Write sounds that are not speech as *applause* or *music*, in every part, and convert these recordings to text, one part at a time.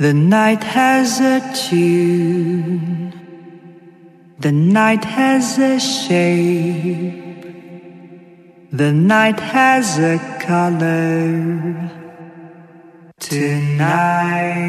The night has a tune. The night has a shape. The night has a color. Tonight.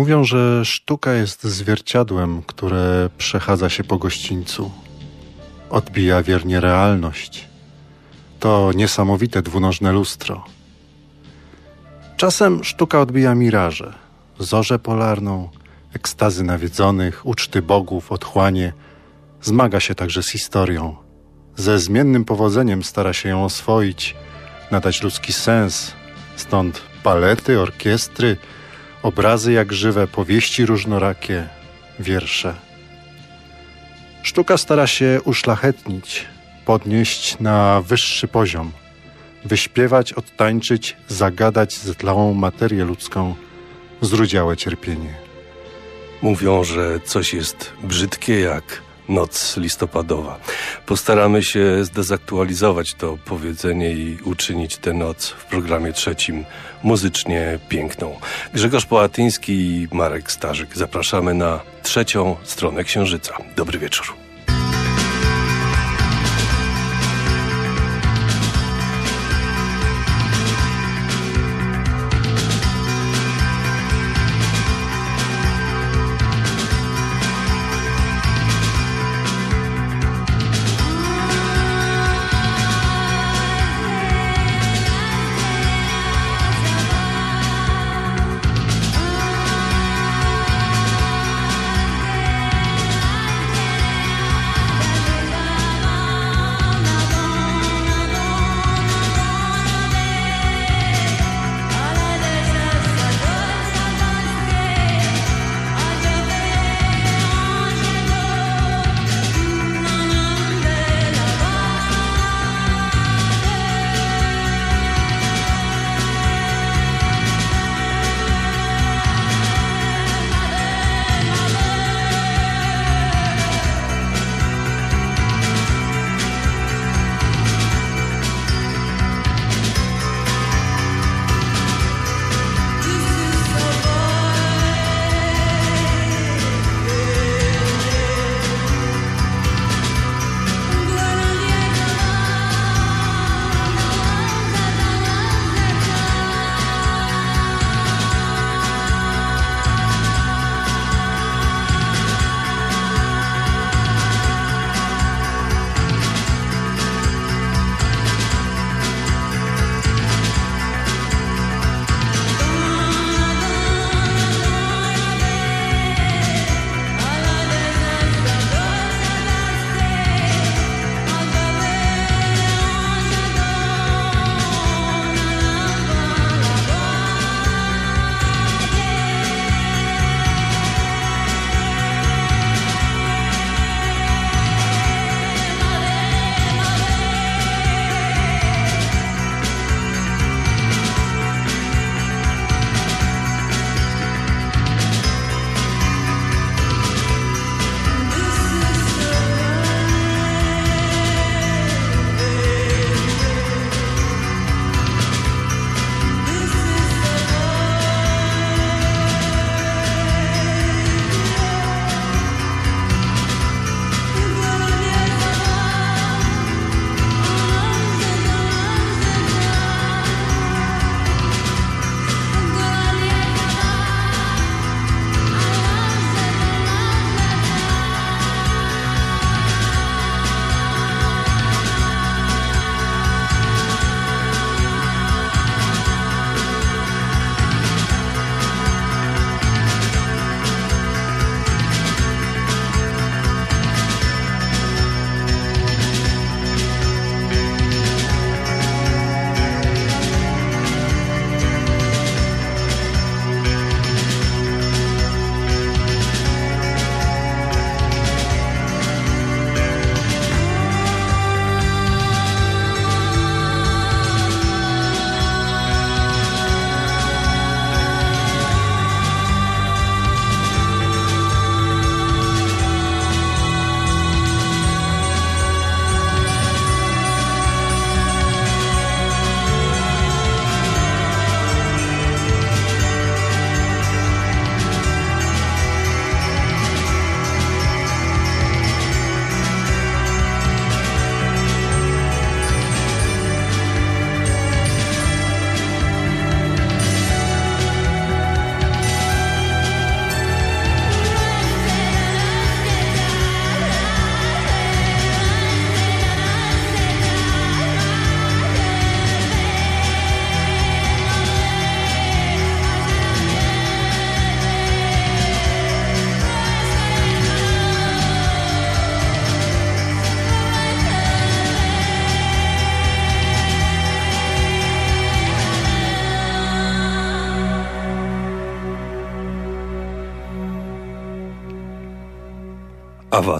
Mówią, że sztuka jest zwierciadłem, które przechadza się po gościńcu. Odbija wiernie realność. To niesamowite dwunożne lustro. Czasem sztuka odbija miraże, zorzę polarną, ekstazy nawiedzonych, uczty bogów, otchłanie. Zmaga się także z historią. Ze zmiennym powodzeniem stara się ją oswoić, nadać ludzki sens. Stąd palety, orkiestry, obrazy jak żywe, powieści różnorakie, wiersze. Sztuka stara się uszlachetnić, podnieść na wyższy poziom, wyśpiewać, odtańczyć, zagadać ztlałą materię ludzką, zrudziałe cierpienie. Mówią, że coś jest brzydkie jak noc listopadowa. Postaramy się zdezaktualizować to powiedzenie i uczynić tę noc w programie trzecim muzycznie piękną. Grzegorz Połatyński i Marek Starzyk. Zapraszamy na trzecią stronę Księżyca. Dobry wieczór.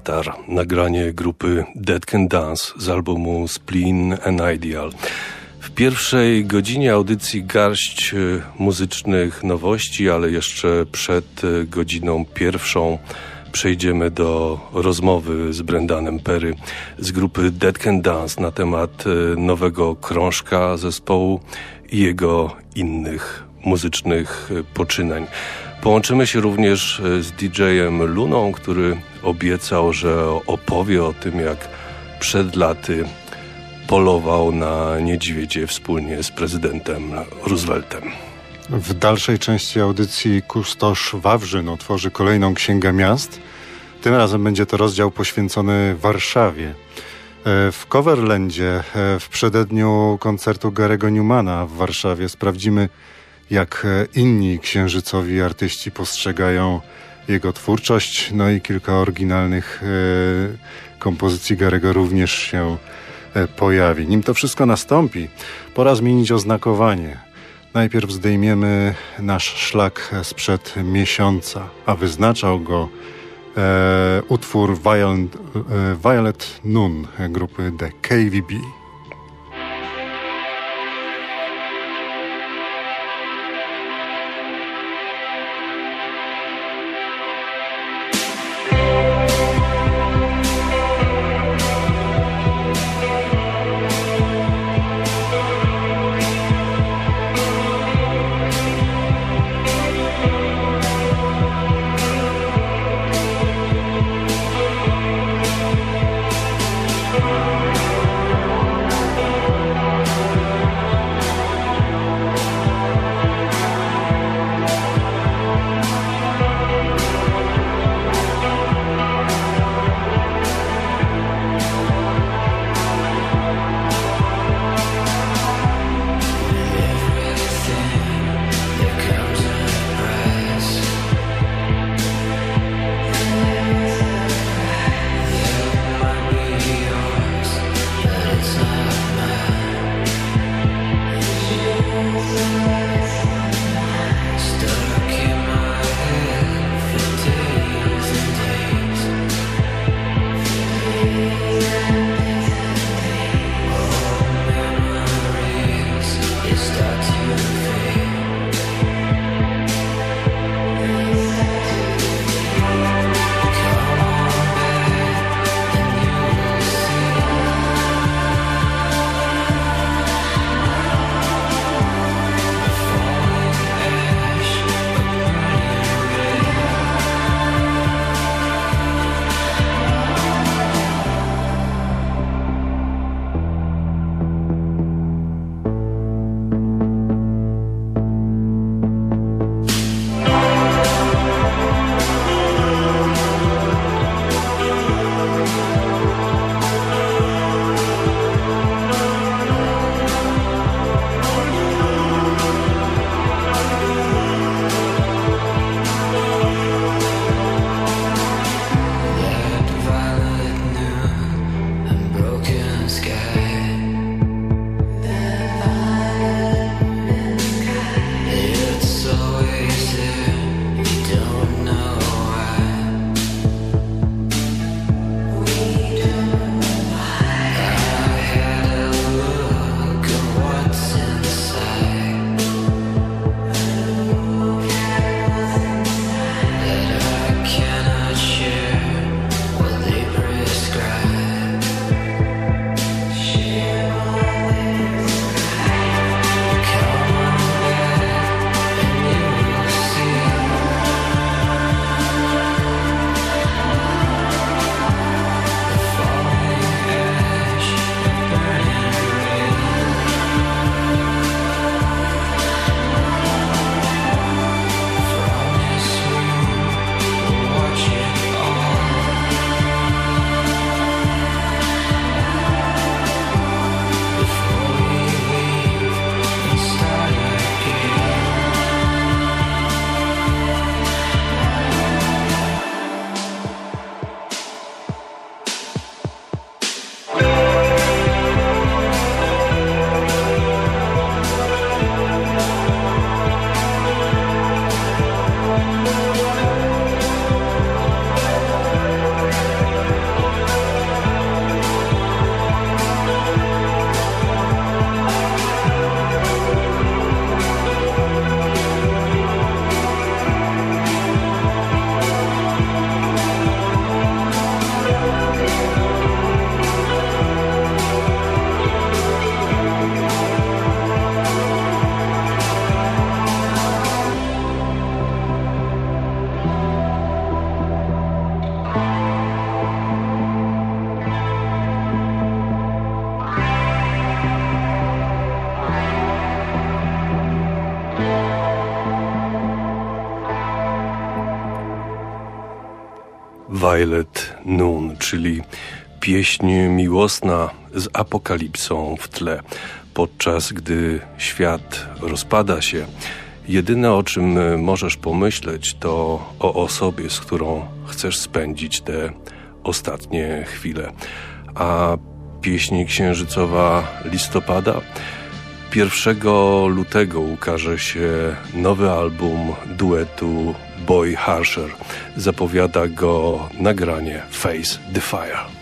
Avatar, nagranie grupy Dead Can Dance z albumu Spleen and Ideal. W pierwszej godzinie audycji garść e, muzycznych nowości, ale jeszcze przed e, godziną pierwszą przejdziemy do rozmowy z Brendanem Perry z grupy Dead Can Dance na temat e, nowego krążka zespołu i jego innych muzycznych poczynań. Połączymy się również z DJ-em Luną, który obiecał, że opowie o tym, jak przed laty polował na niedźwiedzie wspólnie z prezydentem Rooseveltem. W dalszej części audycji Kustosz Wawrzyn otworzy kolejną księgę miast. Tym razem będzie to rozdział poświęcony Warszawie. E, w Coverlandzie e, w przededniu koncertu Garego Newmana w Warszawie sprawdzimy, jak e, inni księżycowi artyści postrzegają jego twórczość, no i kilka oryginalnych kompozycji Garego również się E, pojawi. Nim to wszystko nastąpi, pora zmienić oznakowanie. Najpierw zdejmiemy nasz szlak sprzed miesiąca, a wyznaczał go e, utwór Violet, e, Violet Noon grupy The KVB. Pieśń miłosna z apokalipsą w tle. Podczas gdy świat rozpada się, jedyne o czym możesz pomyśleć to o osobie, z którą chcesz spędzić te ostatnie chwile. A pieśń księżycowa listopada 1 lutego ukaże się nowy album duetu Boy Harsher. Zapowiada go nagranie Face the Fire.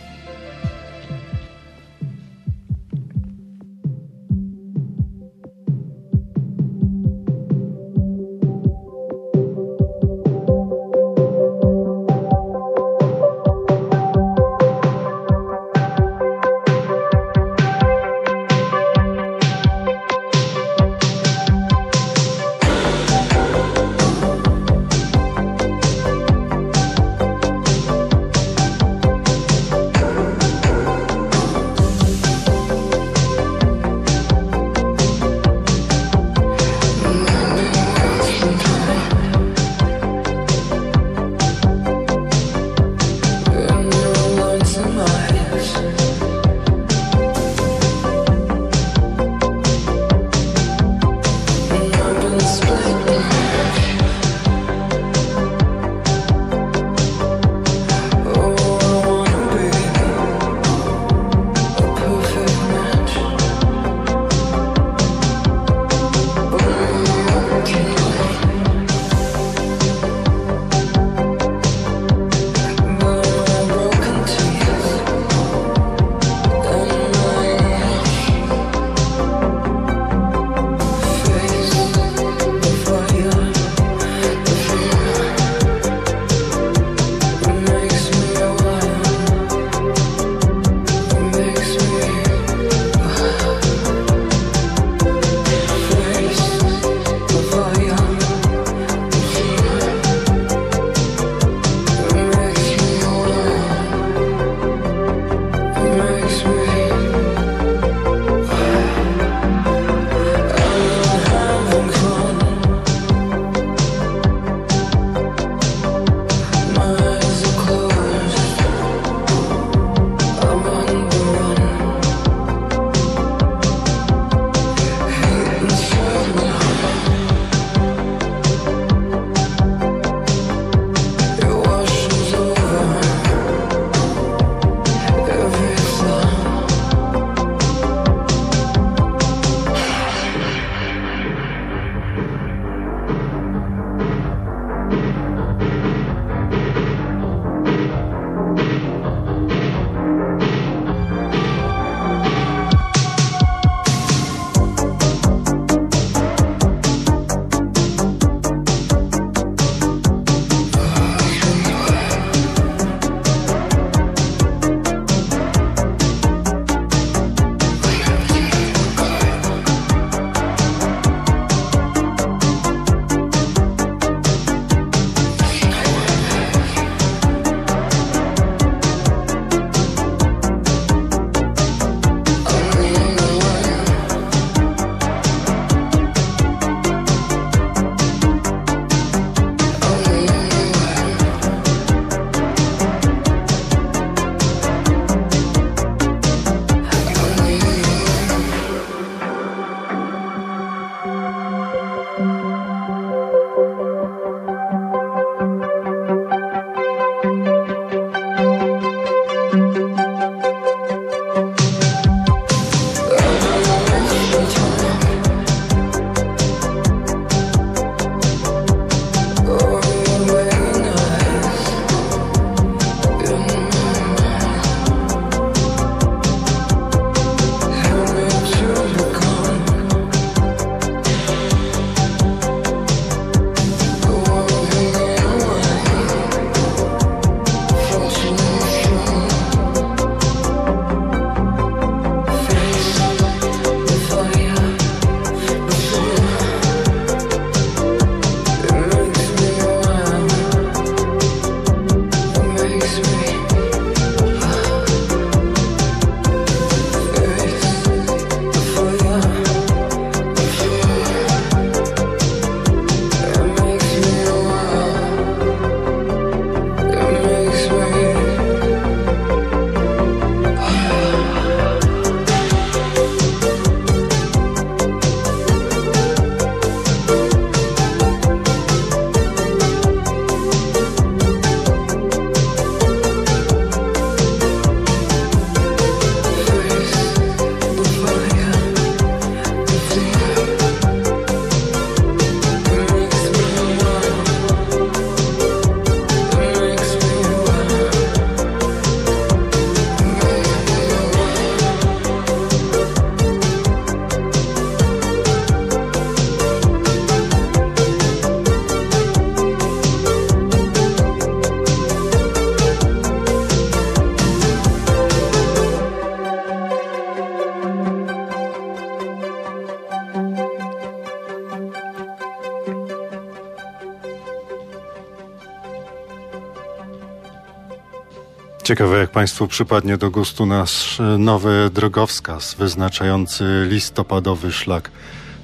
Ciekawe, jak Państwu przypadnie do gustu nasz nowy drogowskaz wyznaczający listopadowy szlak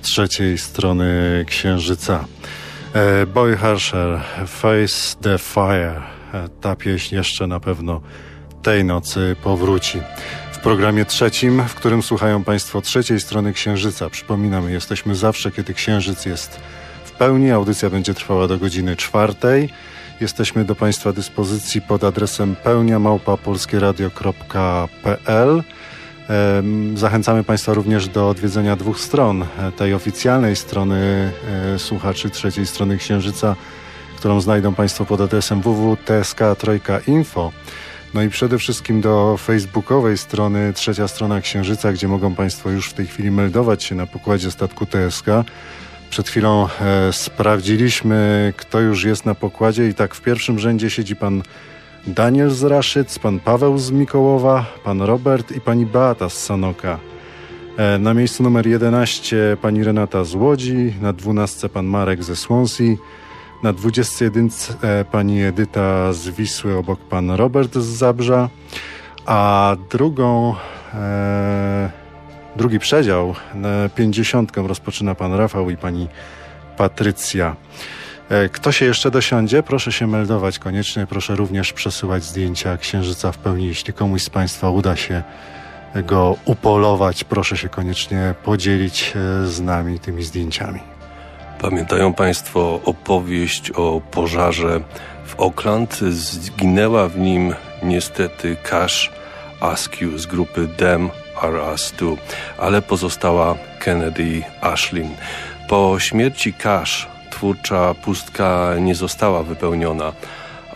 trzeciej strony Księżyca. E, Boy Harsher, Face the Fire. E, ta pieśń jeszcze na pewno tej nocy powróci. W programie trzecim, w którym słuchają Państwo trzeciej strony Księżyca. Przypominamy, jesteśmy zawsze, kiedy Księżyc jest pełni. Audycja będzie trwała do godziny czwartej. Jesteśmy do Państwa dyspozycji pod adresem pełniamałpa.polskieradio.pl Zachęcamy Państwa również do odwiedzenia dwóch stron. E, tej oficjalnej strony e, słuchaczy trzeciej strony Księżyca, którą znajdą Państwo pod adresem www.tsk.info. No i przede wszystkim do facebookowej strony Trzecia Strona Księżyca, gdzie mogą Państwo już w tej chwili meldować się na pokładzie statku TSK. Przed chwilą e, sprawdziliśmy, kto już jest na pokładzie i tak w pierwszym rzędzie siedzi pan Daniel z Raszyc, pan Paweł z Mikołowa, pan Robert i pani Beata z Sanoka. E, na miejscu numer 11 pani Renata z Łodzi, na 12 pan Marek ze Swansea, na 21 e, pani Edyta z Wisły, obok pan Robert z Zabrza, a drugą, e, drugi przedział. na Pięćdziesiątką rozpoczyna pan Rafał i pani Patrycja. E, kto się jeszcze dosiądzie, proszę się meldować koniecznie. Proszę również przesyłać zdjęcia księżyca w pełni. Jeśli komuś z Państwa uda się go upolować, proszę się koniecznie podzielić e, z nami tymi zdjęciami. Pamiętają Państwo opowieść o pożarze w Oakland? Zginęła w nim niestety Kash Askew z grupy Dem RS2, ale pozostała Kennedy Ashlin. Po śmierci Cash twórcza pustka nie została wypełniona,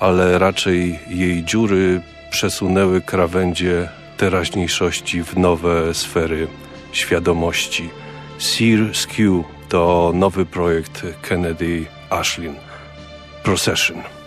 ale raczej jej dziury przesunęły krawędzie teraźniejszości w nowe sfery świadomości. Sear Skew to nowy projekt Kennedy Ashlin. Procession.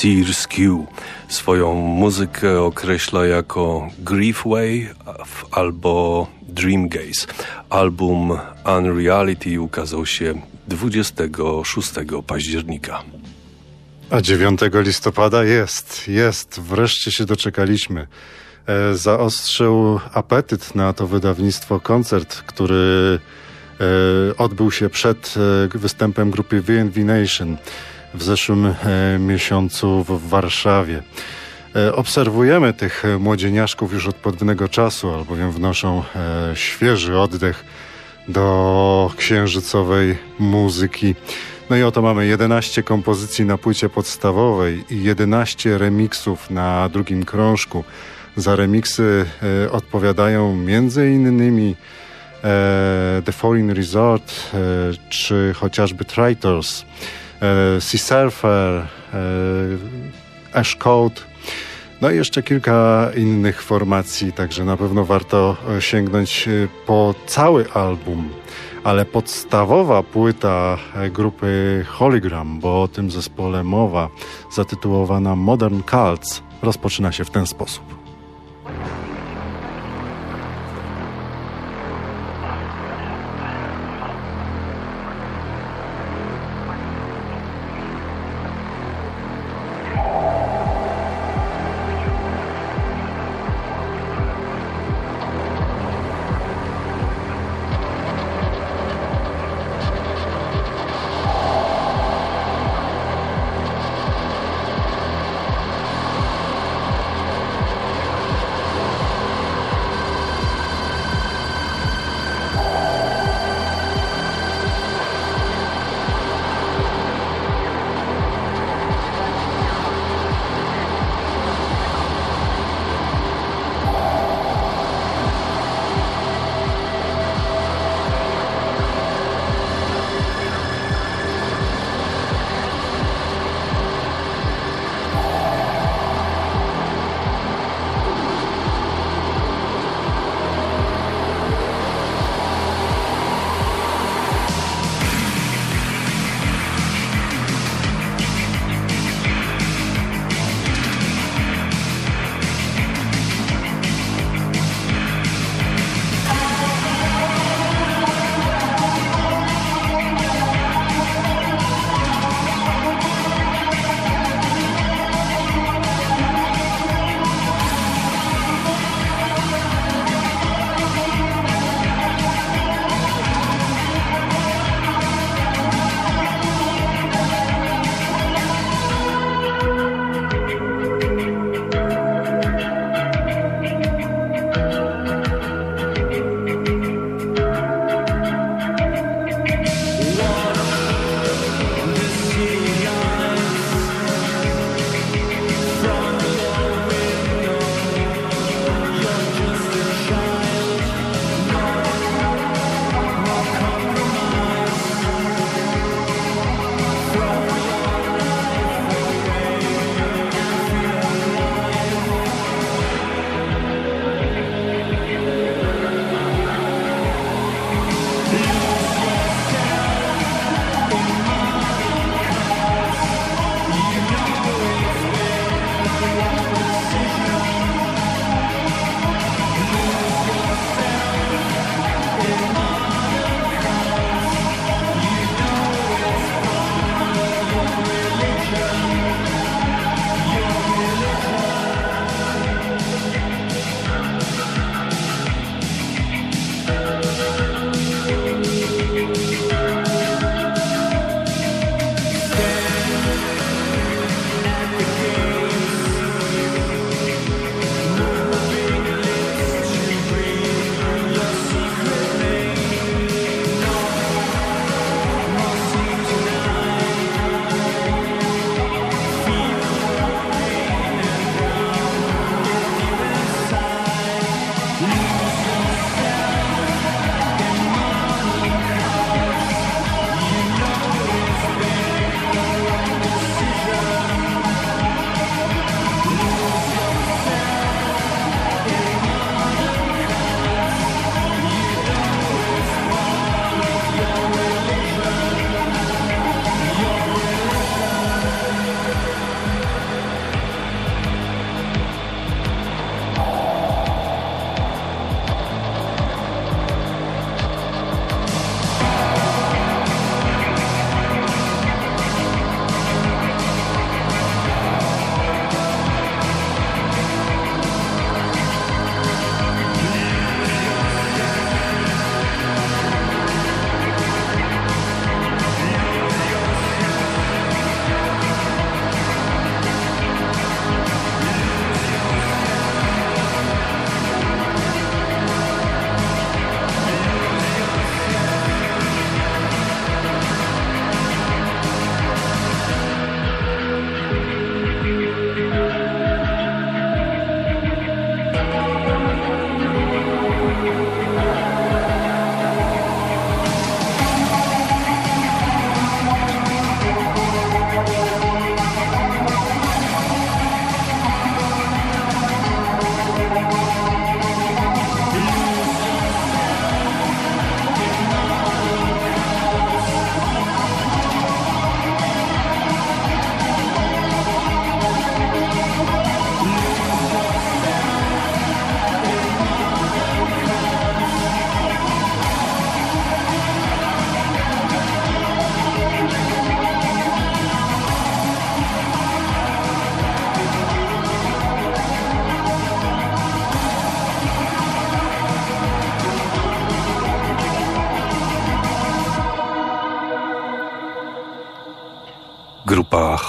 Sears. Swoją muzykę określa jako Grief Way albo Dream Gaze. Album Unreality ukazał się 26 października. A 9 listopada jest, jest, wreszcie się doczekaliśmy. E, zaostrzył apetyt na to wydawnictwo koncert, który e, odbył się przed e, występem grupy VNV Nation w zeszłym e, miesiącu w Warszawie. E, obserwujemy tych młodzieniaszków już od pewnego czasu, albowiem wnoszą e, świeży oddech do księżycowej muzyki. No i oto mamy 11 kompozycji na płycie podstawowej i 11 remixów na drugim krążku. Za remiksy e, odpowiadają między innymi e, The Foreign Resort e, czy chociażby Traitors, Sea Surfer, e, Ash Code. No i jeszcze kilka innych formacji, także na pewno warto e, sięgnąć e, po cały album. Ale podstawowa płyta e, grupy Hologram, bo o tym zespole mowa, zatytułowana Modern Cults, rozpoczyna się w ten sposób.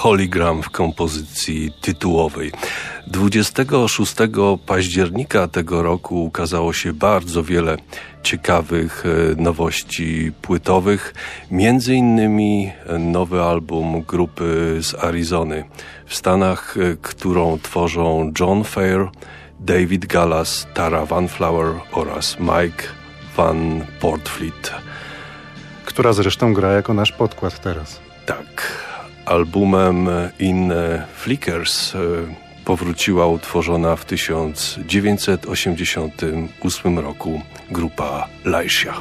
Hologram w kompozycji tytułowej. 26 października tego roku ukazało się bardzo wiele ciekawych e, nowości płytowych, między innymi nowy album grupy z Arizony w Stanach, e, którą tworzą John Fair, David Gallas, Tara Van Flower oraz Mike Van Portfleet. Która zresztą gra jako nasz podkład teraz. Tak. Albumem In Flickers e, powróciła utworzona w 1988 roku grupa Laisha.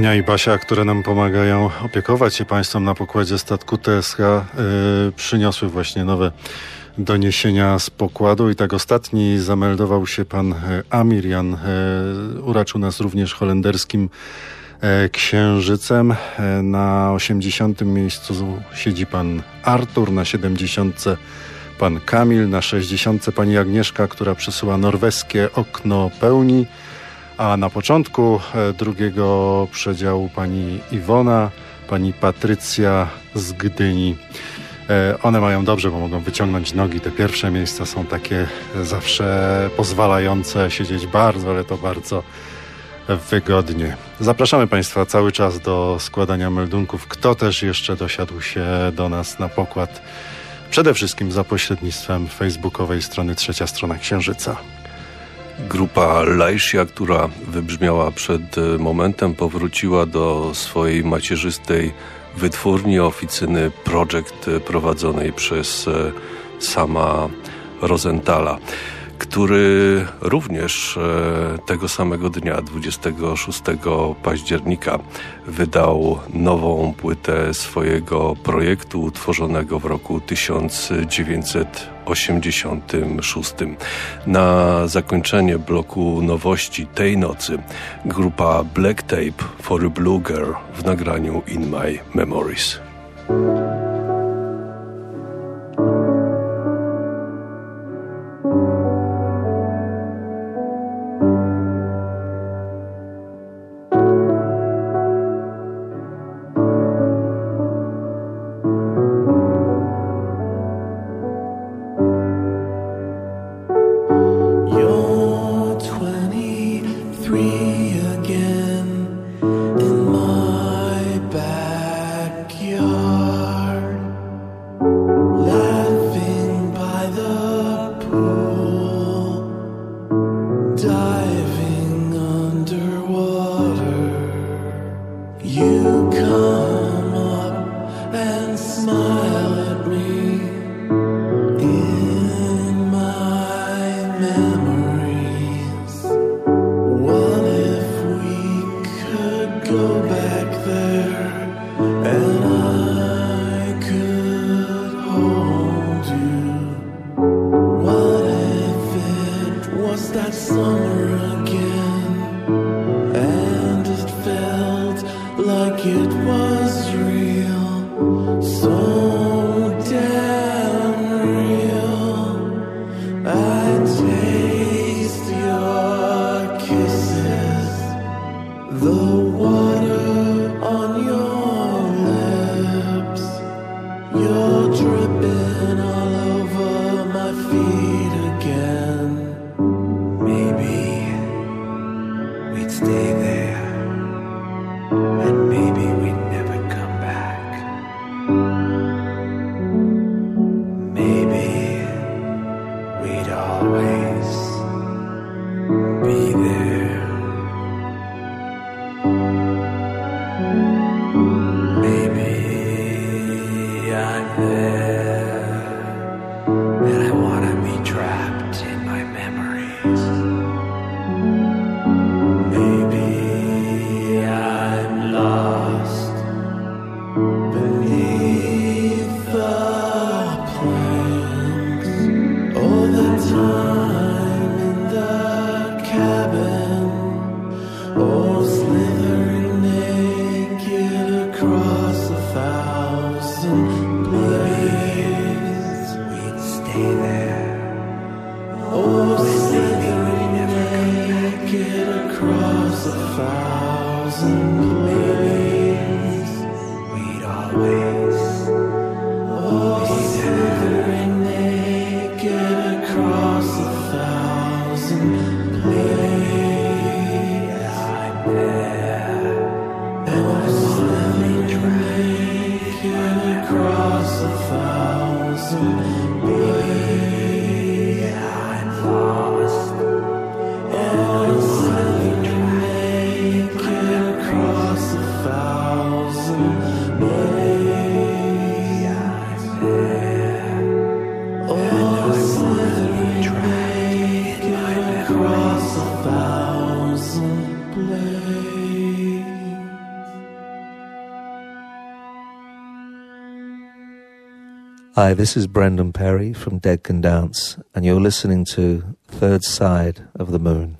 Ania i Basia, które nam pomagają opiekować się państwem na pokładzie statku TSH, yy, przyniosły właśnie nowe doniesienia z pokładu i tak ostatni zameldował się pan Amir Jan, yy, uraczył nas również holenderskim księżycem. Na 80. miejscu siedzi pan Artur, na 70. pan Kamil, na 60. pani Agnieszka, która przesyła norweskie okno pełni a na początku e, drugiego przedziału pani Iwona, pani Patrycja z Gdyni. E, one mają dobrze, bo mogą wyciągnąć nogi. Te pierwsze miejsca są takie zawsze pozwalające siedzieć bardzo, ale to bardzo wygodnie. Zapraszamy Państwa cały czas do składania meldunków. Kto też jeszcze dosiadł się do nas na pokład? Przede wszystkim za pośrednictwem facebookowej strony Trzecia Strona Księżyca. Grupa Lajsia, która wybrzmiała przed e, momentem, powróciła do swojej macierzystej wytwórni oficyny Project e, prowadzonej przez e, sama Rosenthala który również tego samego dnia, 26 października, wydał nową płytę swojego projektu utworzonego w roku 1986. Na zakończenie bloku nowości tej nocy grupa Black Tape for a Blue Girl w nagraniu In My Memories. Hi, this is Brendan Perry from Dead Can Dance, and you're listening to Third Side of the Moon.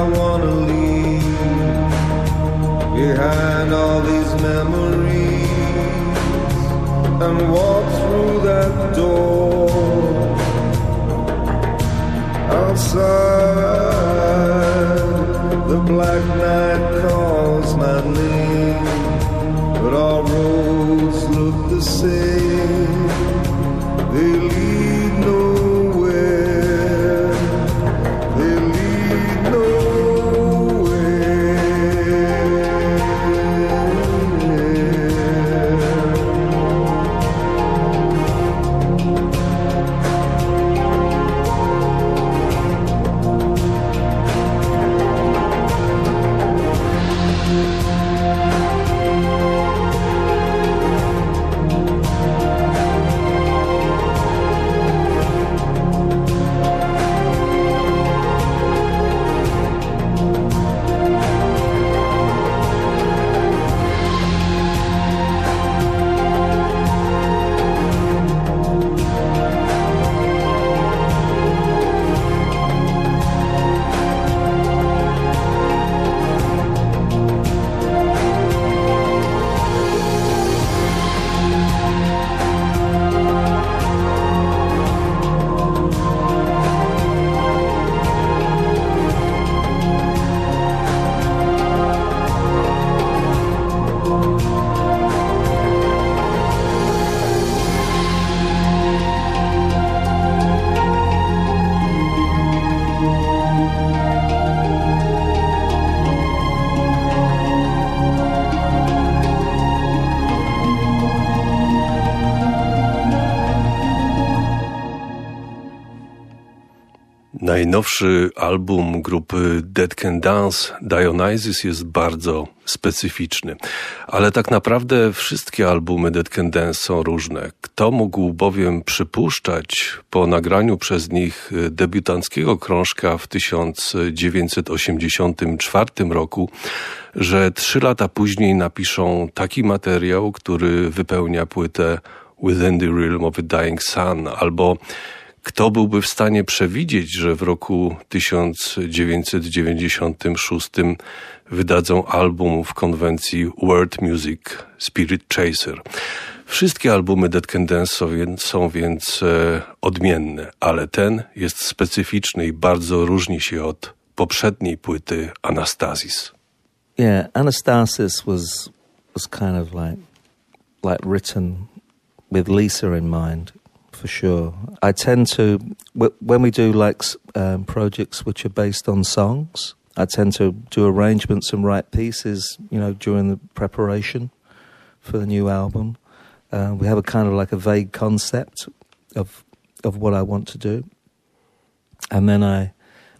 I wanna leave behind all these memories and walk through that door outside. The black night calls my name, but all roads look the same. Najnowszy album grupy Dead Can Dance, Dionysus, jest bardzo specyficzny. Ale tak naprawdę wszystkie albumy Dead Can Dance są różne. Kto mógł bowiem przypuszczać po nagraniu przez nich debiutanckiego krążka w 1984 roku, że trzy lata później napiszą taki materiał, który wypełnia płytę Within the Realm of a Dying Sun albo kto byłby w stanie przewidzieć, że w roku 1996 wydadzą album w konwencji World Music Spirit Chaser? Wszystkie albumy Dead Can Dance są więc, e, odmienne, ale ten jest specyficzny i bardzo różni się od poprzedniej płyty Anastasis. Yeah, Anastasis was was kind of like like written with Lisa in mind. For sure. I tend to, when we do like um, projects which are based on songs, I tend to do arrangements and write pieces, you know, during the preparation for the new album. Uh, we have a kind of like a vague concept of of what I want to do, and then I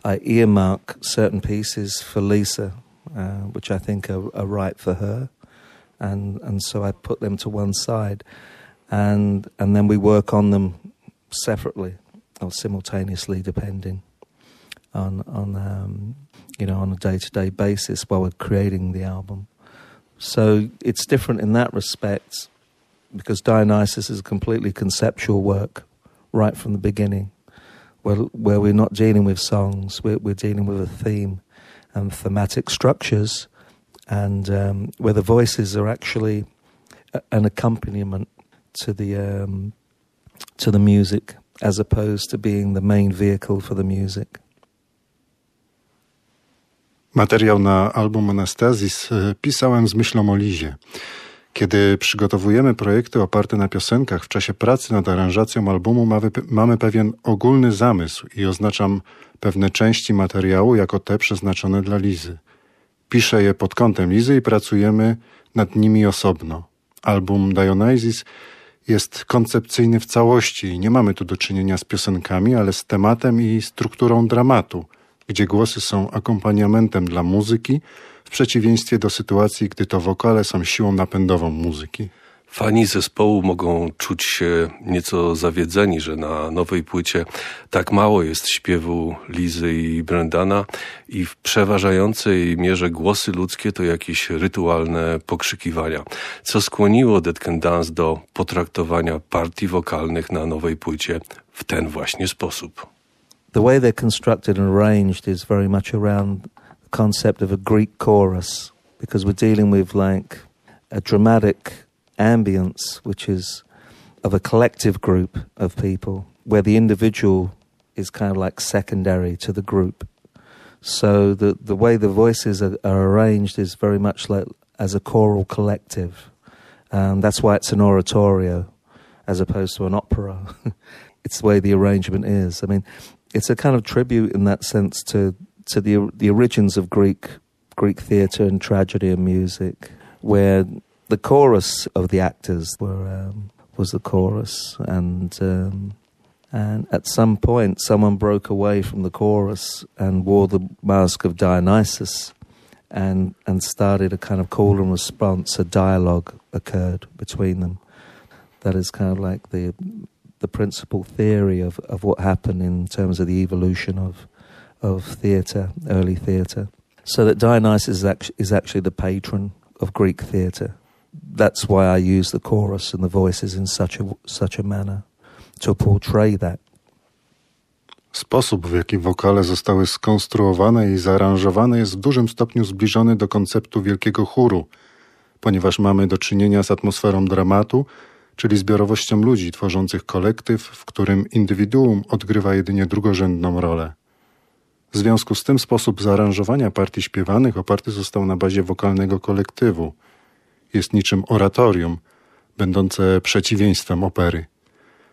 I earmark certain pieces for Lisa, uh, which I think are, are right for her, and and so I put them to one side and and then we work on them separately or simultaneously, depending on on um, you know on a day to day basis while we're creating the album. So it's different in that respect because Dionysus is a completely conceptual work right from the beginning, where where we're not dealing with songs, we're, we're dealing with a theme and thematic structures, and um, where the voices are actually an accompaniment to the um, to the music as opposed to being the main vehicle for the music. Materiał na album Anastasis e, pisałem z myślą o Lizie. Kiedy przygotowujemy projekty oparte na piosenkach, w czasie pracy nad aranżacją albumu mamy, pewien ogólny zamysł i oznaczam pewne części materiału jako te przeznaczone dla Lizy. Piszę je pod kątem Lizy i pracujemy nad nimi osobno. Album Dionysus jest koncepcyjny w całości. Nie mamy tu do czynienia z piosenkami, ale z tematem i strukturą dramatu, gdzie głosy są akompaniamentem dla muzyki, w przeciwieństwie do sytuacji, gdy to wokale są siłą napędową muzyki. Fani zespołu mogą czuć się nieco zawiedzeni, że na nowej płycie tak mało jest śpiewu Lizy i Brendana i w przeważającej mierze głosy ludzkie to jakieś rytualne pokrzykiwania, co skłoniło Dead Can Dance do potraktowania partii wokalnych na nowej płycie w ten właśnie sposób. The way they're constructed and arranged is very much around the concept of a Greek chorus because we're dealing with like a dramatic ambience, which is of a collective group of people, where the individual is kind of like secondary to the group. So the the way the voices are, are arranged is very much like as a choral collective. Um, that's why it's an oratorio as opposed to an opera. *laughs* it's the way the arrangement is. I mean, it's a kind of tribute in that sense to to the the origins of Greek Greek theatre and tragedy and music, where the chorus of the actors were um, was the chorus, and um, and at some point, someone broke away from the chorus and wore the mask of Dionysus, and and started a kind of call and response. A dialogue occurred between them. That is kind of like the the principal theory of, of what happened in terms of the evolution of of theatre, early theatre. So that Dionysus is is actually the patron of Greek theatre that's why I use the chorus and the voices in such a, such a manner to portray that. Sposób, w jaki wokale zostały skonstruowane i zaaranżowane, jest w dużym stopniu zbliżony do konceptu wielkiego chóru, ponieważ mamy do czynienia z atmosferą dramatu, czyli zbiorowością ludzi tworzących kolektyw, w którym indywiduum odgrywa jedynie drugorzędną rolę. W związku z tym sposób zaaranżowania partii śpiewanych oparty został na bazie wokalnego kolektywu – jest niczym oratorium, będące przeciwieństwem opery.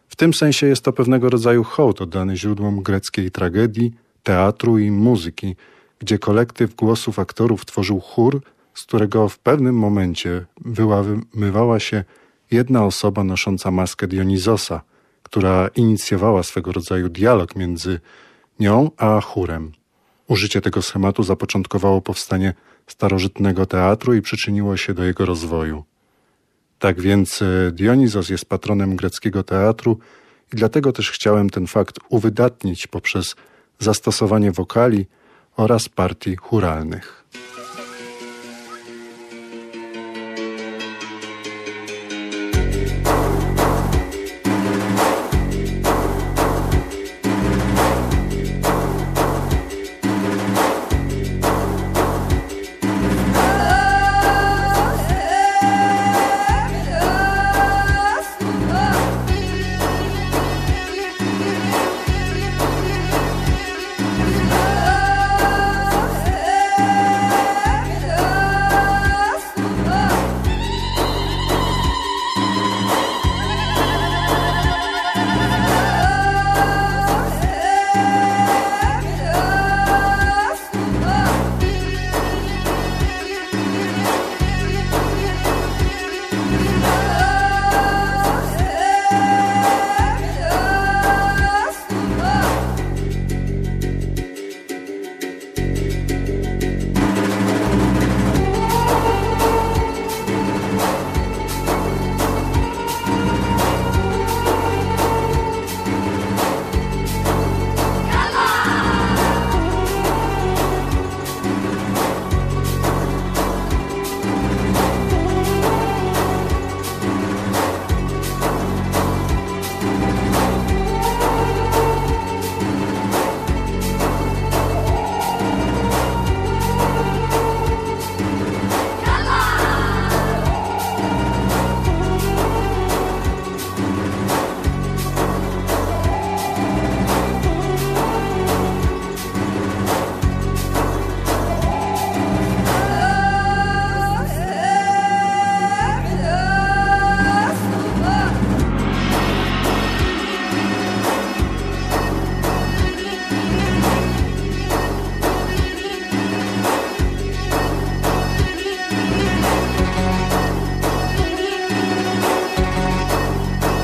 W tym sensie jest to pewnego rodzaju hołd oddany źródłom greckiej tragedii, teatru i muzyki, gdzie kolektyw głosów aktorów tworzył chór, z którego w pewnym momencie wyłamywała się jedna osoba nosząca maskę Dionizosa, która inicjowała swego rodzaju dialog między nią a chórem. Użycie tego schematu zapoczątkowało powstanie starożytnego teatru i przyczyniło się do jego rozwoju. Tak więc e, Dionizos jest patronem greckiego teatru i dlatego też chciałem ten fakt uwydatnić poprzez zastosowanie wokali oraz partii churalnych.